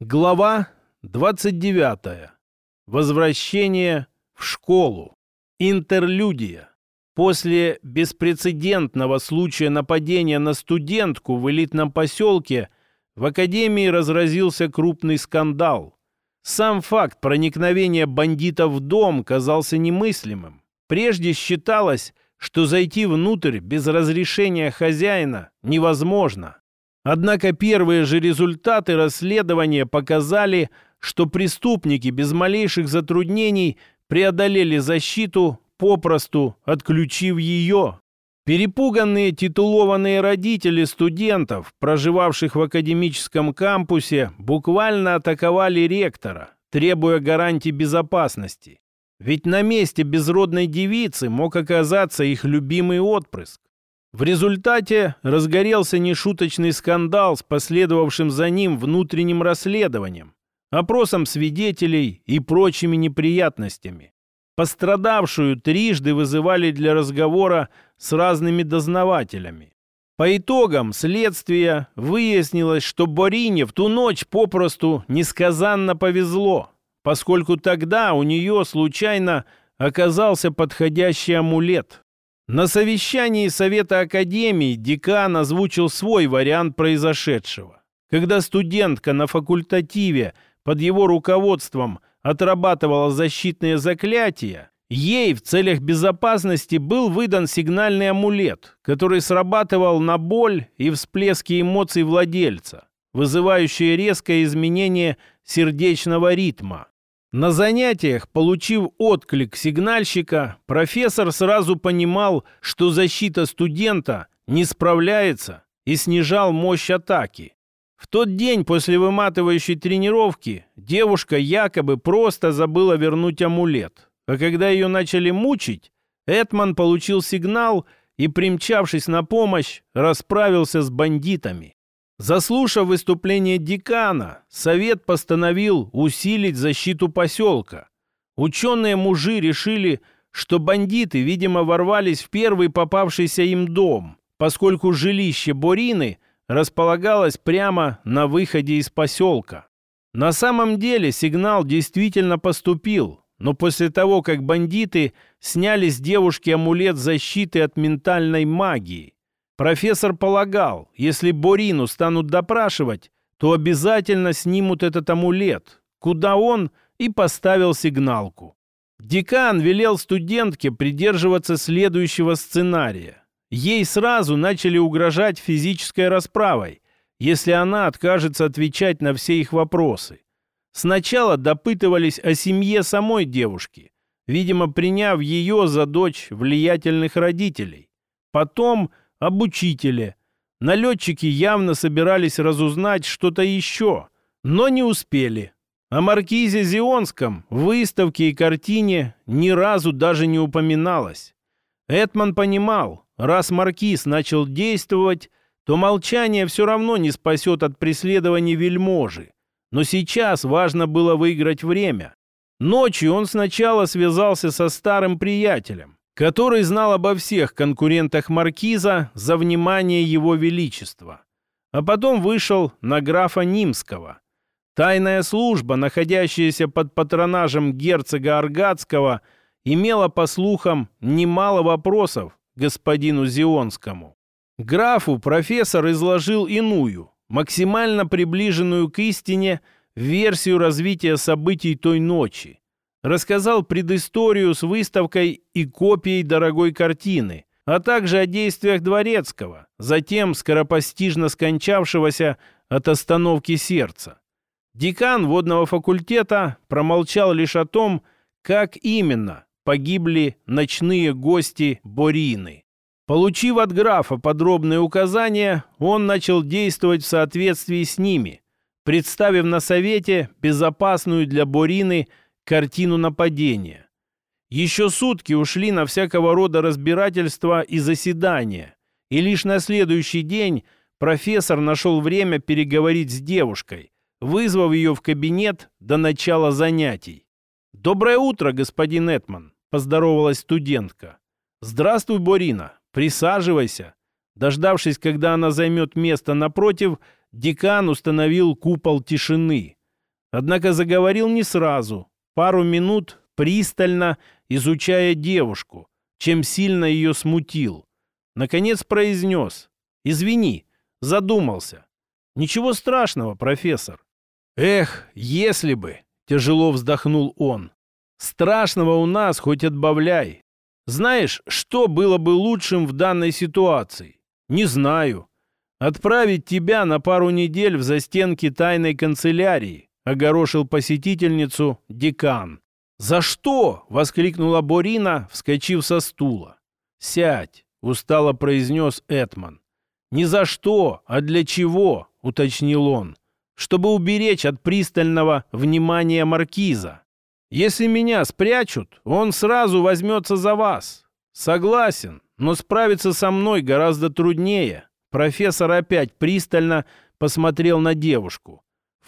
Глава 29. Возвращение в школу. Интерлюдия. После беспрецедентного случая нападения на студентку в элитном поселке в академии разразился крупный скандал. Сам факт проникновения бандитов в дом казался немыслимым. Прежде считалось, что зайти внутрь без разрешения хозяина невозможно. Однако первые же результаты расследования показали, что преступники без малейших затруднений преодолели защиту, попросту отключив ее. Перепуганные титулованные родители студентов, проживавших в академическом кампусе, буквально атаковали ректора, требуя гарантий безопасности. Ведь на месте безродной девицы мог оказаться их любимый отпрыск. В результате разгорелся нешуточный скандал с последовавшим за ним внутренним расследованием, опросом свидетелей и прочими неприятностями. Пострадавшую трижды вызывали для разговора с разными дознавателями. По итогам следствия выяснилось, что Борине в ту ночь попросту несказанно повезло, поскольку тогда у нее случайно оказался подходящий амулет. На совещании Совета Академии декан озвучил свой вариант произошедшего. Когда студентка на факультативе под его руководством отрабатывала защитные заклятия, ей в целях безопасности был выдан сигнальный амулет, который срабатывал на боль и всплески эмоций владельца, вызывающие резкое изменение сердечного ритма. На занятиях, получив отклик сигнальщика, профессор сразу понимал, что защита студента не справляется и снижал мощь атаки. В тот день после выматывающей тренировки девушка якобы просто забыла вернуть амулет. А когда ее начали мучить, Этман получил сигнал и, примчавшись на помощь, расправился с бандитами. Заслушав выступление декана, совет постановил усилить защиту поселка. Ученые-мужи решили, что бандиты, видимо, ворвались в первый попавшийся им дом, поскольку жилище Борины располагалось прямо на выходе из поселка. На самом деле сигнал действительно поступил, но после того, как бандиты сняли с девушки амулет защиты от ментальной магии, Профессор полагал, если Борину станут допрашивать, то обязательно снимут этот амулет, куда он и поставил сигналку. Декан велел студентке придерживаться следующего сценария. Ей сразу начали угрожать физической расправой, если она откажется отвечать на все их вопросы. Сначала допытывались о семье самой девушки, видимо, приняв ее за дочь влиятельных родителей. Потом – об учителе. Налетчики явно собирались разузнать что-то еще, но не успели. О маркизе Зионском выставке и картине ни разу даже не упоминалось. Этман понимал, раз маркиз начал действовать, то молчание все равно не спасет от преследования вельможи. Но сейчас важно было выиграть время. Ночью он сначала связался со старым приятелем, который знал обо всех конкурентах Маркиза за внимание его величества. А потом вышел на графа Нимского. Тайная служба, находящаяся под патронажем герцога Аргатского, имела, по слухам, немало вопросов господину Зионскому. Графу профессор изложил иную, максимально приближенную к истине, версию развития событий той ночи рассказал предысторию с выставкой и копией дорогой картины, а также о действиях Дворецкого, затем скоропостижно скончавшегося от остановки сердца. Декан водного факультета промолчал лишь о том, как именно погибли ночные гости Борины. Получив от графа подробные указания, он начал действовать в соответствии с ними, представив на совете безопасную для Борины – картину нападения. Еще сутки ушли на всякого рода разбирательства и заседания, и лишь на следующий день профессор нашел время переговорить с девушкой, вызвав ее в кабинет до начала занятий. «Доброе утро, господин Этман», — поздоровалась студентка. «Здравствуй, Борина, присаживайся». Дождавшись, когда она займет место напротив, декан установил купол тишины. однако заговорил не сразу, пару минут пристально изучая девушку, чем сильно ее смутил. Наконец произнес «Извини, задумался». «Ничего страшного, профессор». «Эх, если бы!» — тяжело вздохнул он. «Страшного у нас хоть отбавляй. Знаешь, что было бы лучшим в данной ситуации? Не знаю. Отправить тебя на пару недель в застенки тайной канцелярии, огорошил посетительницу декан. «За что?» — воскликнула Борина, вскочив со стула. «Сядь», — устало произнес Этман. «Не за что, а для чего?» — уточнил он. «Чтобы уберечь от пристального внимания маркиза. Если меня спрячут, он сразу возьмется за вас. Согласен, но справиться со мной гораздо труднее». Профессор опять пристально посмотрел на девушку.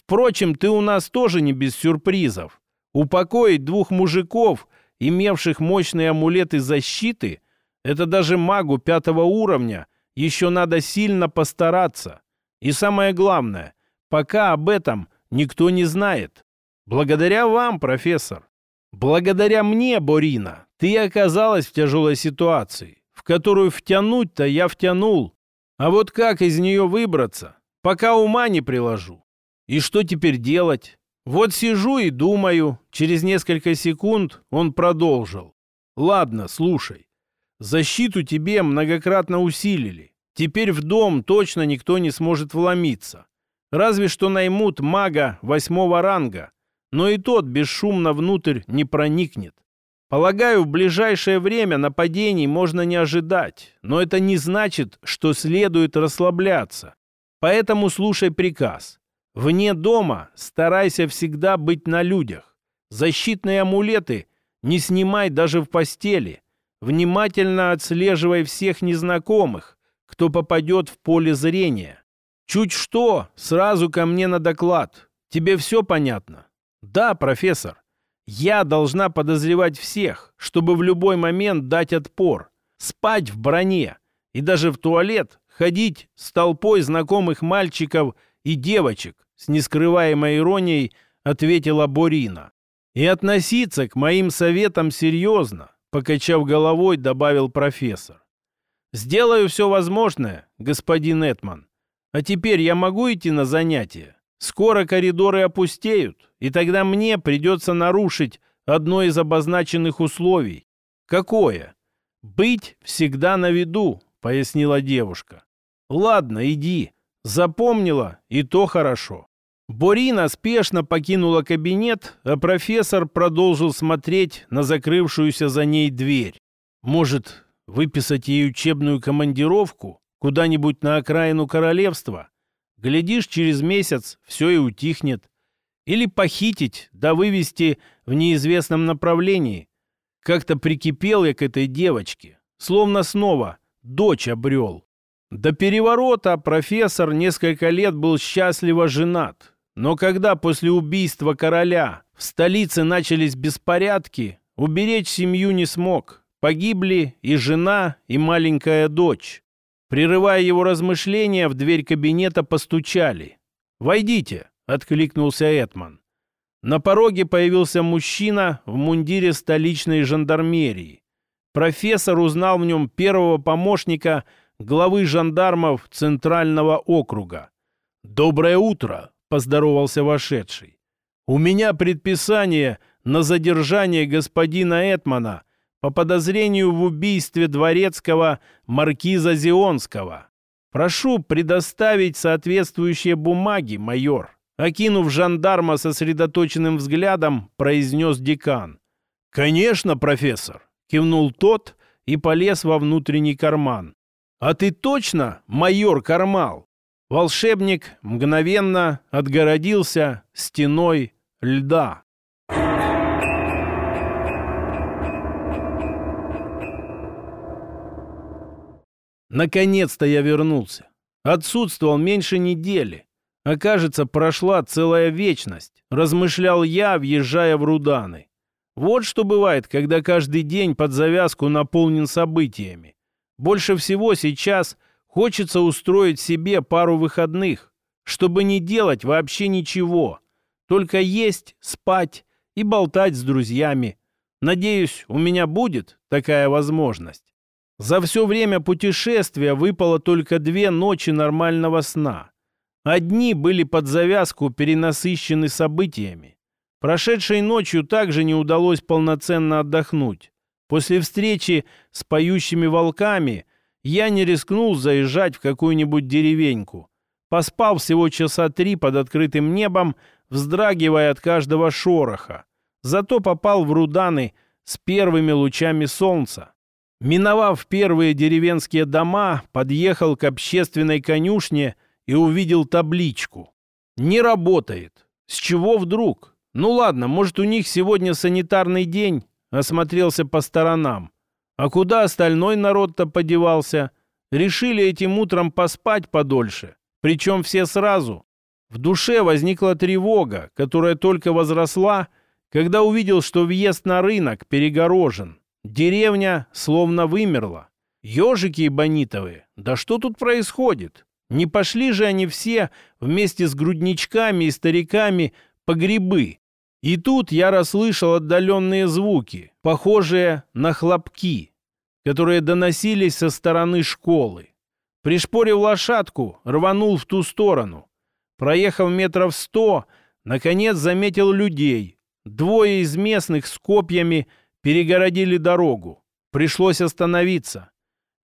«Впрочем, ты у нас тоже не без сюрпризов. Упокоить двух мужиков, имевших мощные амулеты защиты, это даже магу пятого уровня еще надо сильно постараться. И самое главное, пока об этом никто не знает. Благодаря вам, профессор. Благодаря мне, Борина, ты оказалась в тяжелой ситуации, в которую втянуть-то я втянул. А вот как из нее выбраться, пока ума не приложу. И что теперь делать? Вот сижу и думаю. Через несколько секунд он продолжил. Ладно, слушай. Защиту тебе многократно усилили. Теперь в дом точно никто не сможет вломиться. Разве что наймут мага восьмого ранга. Но и тот бесшумно внутрь не проникнет. Полагаю, в ближайшее время нападений можно не ожидать, но это не значит, что следует расслабляться. Поэтому слушай приказ. Вне дома старайся всегда быть на людях. Защитные амулеты не снимай даже в постели. Внимательно отслеживай всех незнакомых, кто попадет в поле зрения. Чуть что, сразу ко мне на доклад. Тебе все понятно? Да, профессор. Я должна подозревать всех, чтобы в любой момент дать отпор. Спать в броне и даже в туалет ходить с толпой знакомых мальчиков и девочек, с нескрываемой иронией ответила Борина. И относиться к моим советам серьезно, покачав головой, добавил профессор. Сделаю все возможное, господин Этман. А теперь я могу идти на занятия? Скоро коридоры опустеют, и тогда мне придется нарушить одно из обозначенных условий. Какое? Быть всегда на виду, пояснила девушка. Ладно, иди. Запомнила, и то хорошо. Борина спешно покинула кабинет, а профессор продолжил смотреть на закрывшуюся за ней дверь. Может, выписать ей учебную командировку куда-нибудь на окраину королевства? Глядишь, через месяц все и утихнет. Или похитить, да вывести в неизвестном направлении. Как-то прикипел я к этой девочке, словно снова дочь обрел. До переворота профессор несколько лет был счастливо женат, но когда после убийства короля в столице начались беспорядки, уберечь семью не смог. Погибли и жена, и маленькая дочь. Прерывая его размышления, в дверь кабинета постучали. «Войдите!» — откликнулся Этман. На пороге появился мужчина в мундире столичной жандармерии. Профессор узнал в нем первого помощника главы жандармов Центрального округа. «Доброе утро!» — поздоровался вошедший. «У меня предписание на задержание господина Этмана по подозрению в убийстве дворецкого маркиза Зионского. Прошу предоставить соответствующие бумаги, майор». Окинув жандарма сосредоточенным взглядом, произнес декан. «Конечно, профессор!» — кивнул тот и полез во внутренний карман. «А ты точно майор Кармал?» Волшебник мгновенно отгородился стеной льда. Наконец-то я вернулся. Отсутствовал меньше недели. Окажется, прошла целая вечность, размышлял я, въезжая в Руданы. Вот что бывает, когда каждый день под завязку наполнен событиями. Больше всего сейчас – Хочется устроить себе пару выходных, чтобы не делать вообще ничего. Только есть, спать и болтать с друзьями. Надеюсь, у меня будет такая возможность. За все время путешествия выпало только две ночи нормального сна. Одни были под завязку перенасыщены событиями. Прошедшей ночью также не удалось полноценно отдохнуть. После встречи с поющими волками я не рискнул заезжать в какую-нибудь деревеньку. Поспал всего часа три под открытым небом, вздрагивая от каждого шороха. Зато попал в Руданы с первыми лучами солнца. Миновав первые деревенские дома, подъехал к общественной конюшне и увидел табличку. «Не работает. С чего вдруг? Ну ладно, может, у них сегодня санитарный день?» Осмотрелся по сторонам. «А куда остальной народ-то подевался? Решили этим утром поспать подольше. Причем все сразу. В душе возникла тревога, которая только возросла, когда увидел, что въезд на рынок перегорожен. Деревня словно вымерла. Ежики и бонитовые, да что тут происходит? Не пошли же они все вместе с грудничками и стариками по грибы. И тут я расслышал отдаленные звуки, похожие на хлопки, которые доносились со стороны школы. Пришпорив лошадку, рванул в ту сторону. Проехав метров сто, наконец заметил людей. Двое из местных с копьями перегородили дорогу. Пришлось остановиться.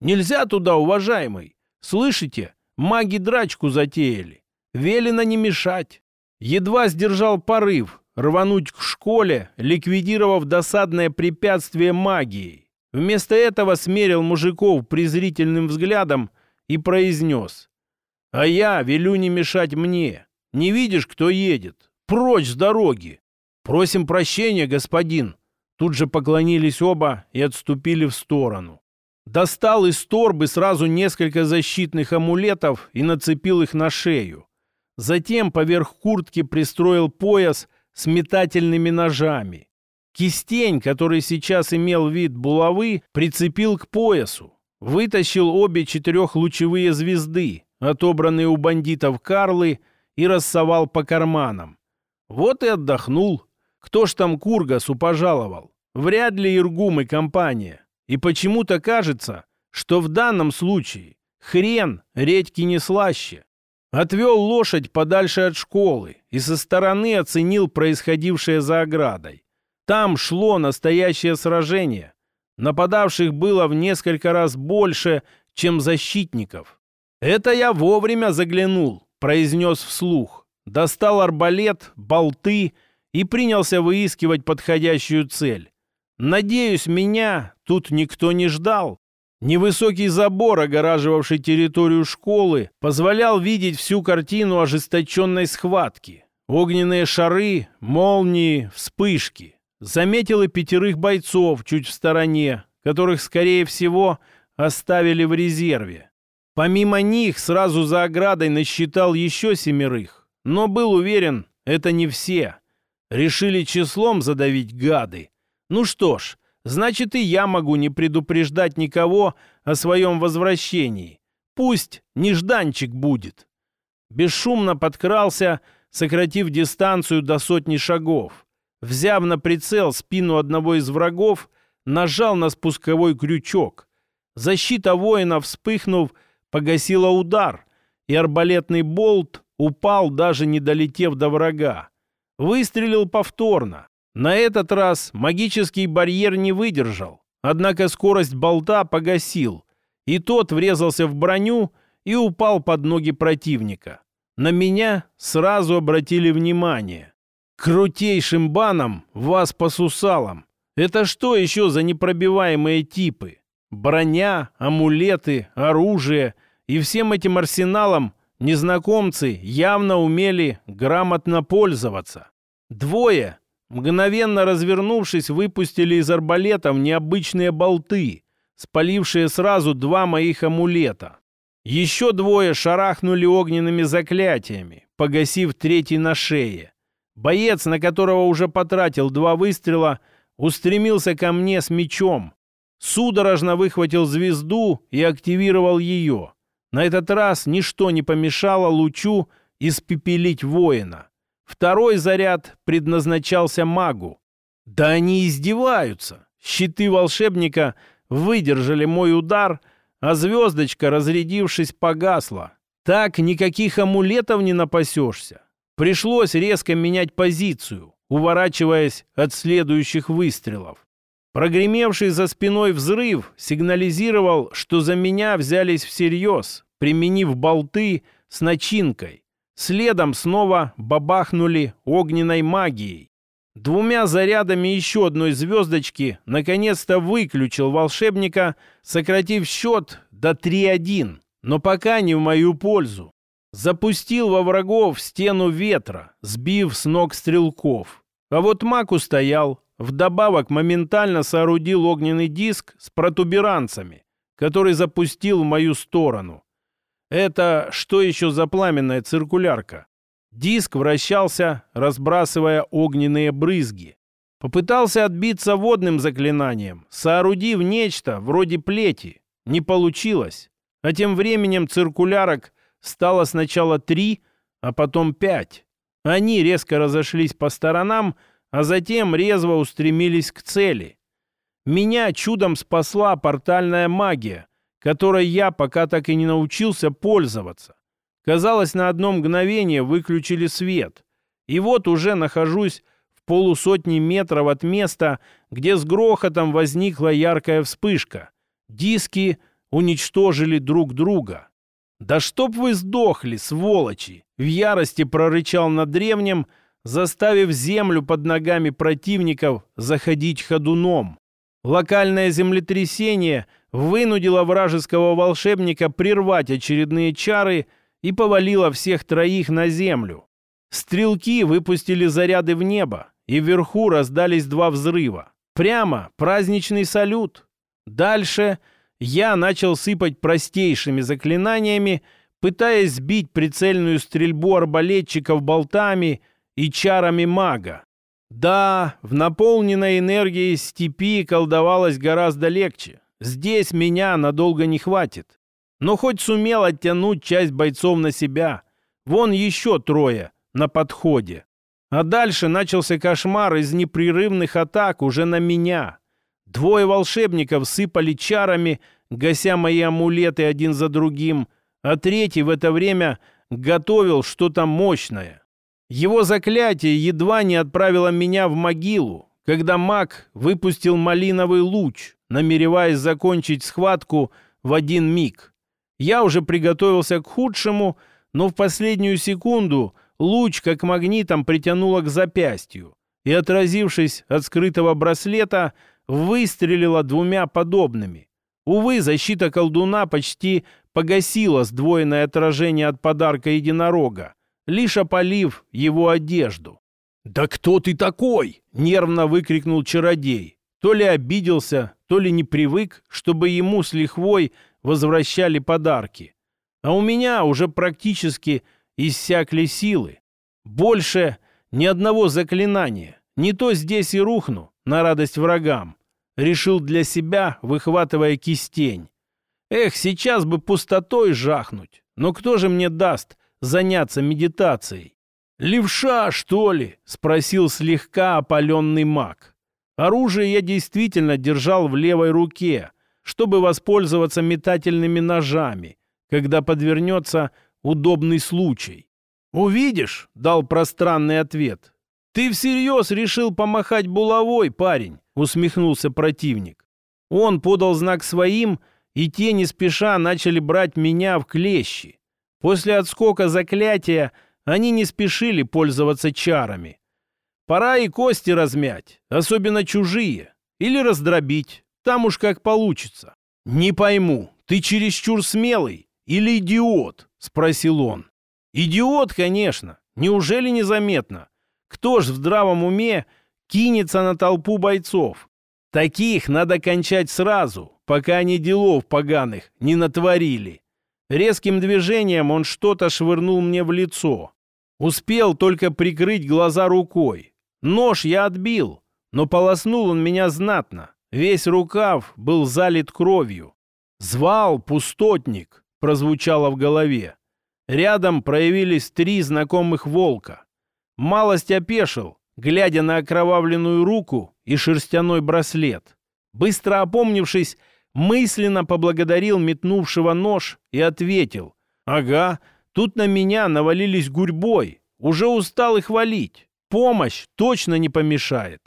«Нельзя туда, уважаемый! Слышите? Маги драчку затеяли. Велено не мешать». Едва сдержал порыв рвануть к школе, ликвидировав досадное препятствие магией. Вместо этого смерил мужиков презрительным взглядом и произнес. «А я велю не мешать мне. Не видишь, кто едет? Прочь с дороги! Просим прощения, господин!» Тут же поклонились оба и отступили в сторону. Достал из торбы сразу несколько защитных амулетов и нацепил их на шею. Затем поверх куртки пристроил пояс с метательными ножами. Кистень, который сейчас имел вид булавы, прицепил к поясу. Вытащил обе четырехлучевые звезды, отобранные у бандитов Карлы, и рассовал по карманам. Вот и отдохнул. Кто ж там Кургасу пожаловал? Вряд ли Иргум и компания. И почему-то кажется, что в данном случае хрен редьки не слаще. Отвел лошадь подальше от школы и со стороны оценил происходившее за оградой. Там шло настоящее сражение. Нападавших было в несколько раз больше, чем защитников. «Это я вовремя заглянул», — произнес вслух. Достал арбалет, болты и принялся выискивать подходящую цель. Надеюсь, меня тут никто не ждал. Невысокий забор, огораживавший территорию школы, позволял видеть всю картину ожесточенной схватки. Огненные шары, молнии, вспышки. Заметил и пятерых бойцов чуть в стороне, которых, скорее всего, оставили в резерве. Помимо них, сразу за оградой насчитал еще семерых. Но был уверен, это не все. Решили числом задавить гады. Ну что ж, значит и я могу не предупреждать никого о своем возвращении. Пусть нежданчик будет. Бесшумно подкрался, сократив дистанцию до сотни шагов. Взяв на прицел спину одного из врагов, нажал на спусковой крючок. Защита воина, вспыхнув, погасила удар, и арбалетный болт упал, даже не долетев до врага. Выстрелил повторно. На этот раз магический барьер не выдержал, однако скорость болта погасил, и тот врезался в броню и упал под ноги противника. На меня сразу обратили внимание. Крутейшим баном вас по сусалам. Это что еще за непробиваемые типы? Броня, амулеты, оружие и всем этим арсеналом незнакомцы явно умели грамотно пользоваться. Двое Мгновенно развернувшись, выпустили из арбалетов необычные болты, спалившие сразу два моих амулета. Еще двое шарахнули огненными заклятиями, погасив третий на шее. Боец, на которого уже потратил два выстрела, устремился ко мне с мечом. Судорожно выхватил звезду и активировал ее. На этот раз ничто не помешало лучу испепелить воина. Второй заряд предназначался магу. Да они издеваются. Щиты волшебника выдержали мой удар, а звездочка, разрядившись, погасла. Так никаких амулетов не напасешься. Пришлось резко менять позицию, уворачиваясь от следующих выстрелов. Прогремевший за спиной взрыв сигнализировал, что за меня взялись всерьез, применив болты с начинкой. Следом снова бабахнули огненной магией. Двумя зарядами еще одной звездочки наконец-то выключил волшебника, сократив счет до 3-1, но пока не в мою пользу. Запустил во врагов стену ветра, сбив с ног стрелков. А вот маг устоял, вдобавок моментально соорудил огненный диск с протуберанцами, который запустил в мою сторону. Это что еще за пламенная циркулярка? Диск вращался, разбрасывая огненные брызги. Попытался отбиться водным заклинанием, соорудив нечто вроде плети. Не получилось. А тем временем циркулярок стало сначала три, а потом пять. Они резко разошлись по сторонам, а затем резво устремились к цели. Меня чудом спасла портальная магия, которой я пока так и не научился пользоваться. Казалось, на одно мгновение выключили свет. И вот уже нахожусь в полусотни метров от места, где с грохотом возникла яркая вспышка. Диски уничтожили друг друга. «Да чтоб вы сдохли, сволочи!» В ярости прорычал над древнем, заставив землю под ногами противников заходить ходуном. Локальное землетрясение вынудило вражеского волшебника прервать очередные чары – и повалила всех троих на землю. Стрелки выпустили заряды в небо, и вверху раздались два взрыва. Прямо праздничный салют. Дальше я начал сыпать простейшими заклинаниями, пытаясь сбить прицельную стрельбу арбалетчиков болтами и чарами мага. Да, в наполненной энергией степи колдовалось гораздо легче. Здесь меня надолго не хватит но хоть сумел оттянуть часть бойцов на себя. Вон еще трое на подходе. А дальше начался кошмар из непрерывных атак уже на меня. Двое волшебников сыпали чарами, гася мои амулеты один за другим, а третий в это время готовил что-то мощное. Его заклятие едва не отправило меня в могилу, когда маг выпустил малиновый луч, намереваясь закончить схватку в один миг. Я уже приготовился к худшему, но в последнюю секунду луч как магнитом притянуло к запястью и, отразившись от скрытого браслета, выстрелила двумя подобными. Увы, защита колдуна почти погасила сдвоенное отражение от подарка единорога, лишь опалив его одежду. «Да кто ты такой?» — нервно выкрикнул чародей. То ли обиделся, то ли не привык, чтобы ему с лихвой возвращали подарки. А у меня уже практически иссякли силы. Больше ни одного заклинания. Не то здесь и рухну на радость врагам. Решил для себя, выхватывая кистень. Эх, сейчас бы пустотой жахнуть. Но кто же мне даст заняться медитацией? «Левша, что ли?» — спросил слегка опаленный маг. Оружие я действительно держал в левой руке, чтобы воспользоваться метательными ножами, когда подвернется удобный случай. «Увидишь?» — дал пространный ответ. «Ты всерьез решил помахать булавой, парень?» — усмехнулся противник. Он подал знак своим, и те не спеша начали брать меня в клещи. После отскока заклятия они не спешили пользоваться чарами. Пора и кости размять, особенно чужие, или раздробить. Там уж как получится. Не пойму, ты чересчур смелый или идиот? Спросил он. Идиот, конечно. Неужели незаметно? Кто ж в здравом уме кинется на толпу бойцов? Таких надо кончать сразу, пока они делов поганых не натворили. Резким движением он что-то швырнул мне в лицо. Успел только прикрыть глаза рукой. Нож я отбил, но полоснул он меня знатно. Весь рукав был залит кровью. «Звал пустотник!» — прозвучало в голове. Рядом проявились три знакомых волка. малость опешил, глядя на окровавленную руку и шерстяной браслет. Быстро опомнившись, мысленно поблагодарил метнувшего нож и ответил. «Ага, тут на меня навалились гурьбой. Уже устал их валить. Помощь точно не помешает».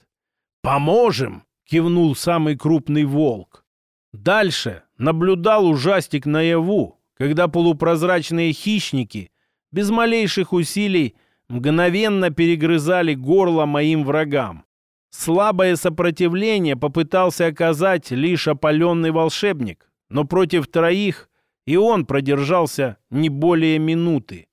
«Поможем!» — кивнул самый крупный волк. Дальше наблюдал ужастик наяву, когда полупрозрачные хищники без малейших усилий мгновенно перегрызали горло моим врагам. Слабое сопротивление попытался оказать лишь опаленный волшебник, но против троих и он продержался не более минуты.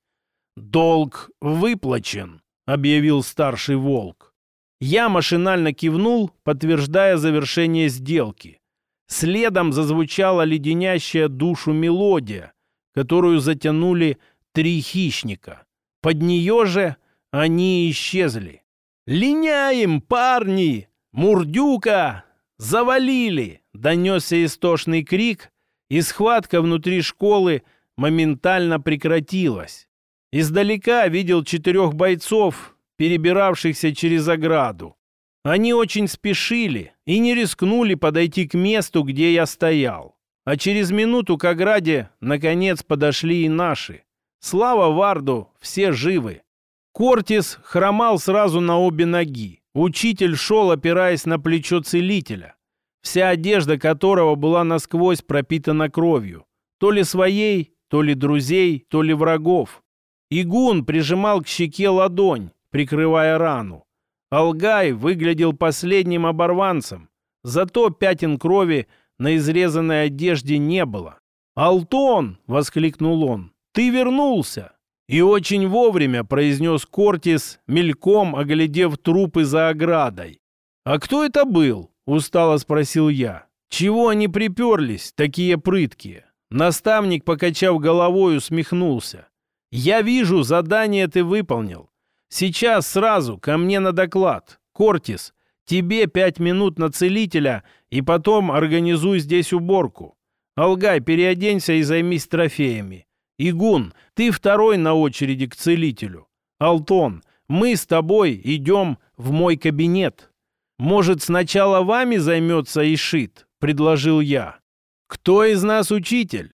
«Долг выплачен», — объявил старший волк. Я машинально кивнул, подтверждая завершение сделки. Следом зазвучала леденящая душу мелодия, которую затянули три хищника. Под нее же они исчезли. «Линяем, парни! Мурдюка! Завалили!» Донесся истошный крик, и схватка внутри школы моментально прекратилась. Издалека видел четырех бойцов, перебиравшихся через ограду. Они очень спешили и не рискнули подойти к месту, где я стоял. А через минуту к ограде, наконец, подошли и наши. Слава Варду, все живы. Кортис хромал сразу на обе ноги. Учитель шел, опираясь на плечо целителя, вся одежда которого была насквозь пропитана кровью. То ли своей, то ли друзей, то ли врагов. Игун прижимал к щеке ладонь, прикрывая рану. Алгай выглядел последним оборванцем, зато пятен крови на изрезанной одежде не было. «Алтон!» — воскликнул он. «Ты вернулся!» «И очень вовремя», — произнес Кортис, мельком оглядев трупы за оградой. «А кто это был?» — устало спросил я. «Чего они приперлись, такие прыткие?» Наставник, покачав головой, усмехнулся. «Я вижу, задание ты выполнил. Сейчас сразу ко мне на доклад. Кортис, тебе пять минут на целителя, и потом организуй здесь уборку. Алгай, переоденься и займись трофеями. Игун, ты второй на очереди к целителю. Алтон, мы с тобой идем в мой кабинет. Может, сначала вами займется Ишит, предложил я. Кто из нас учитель?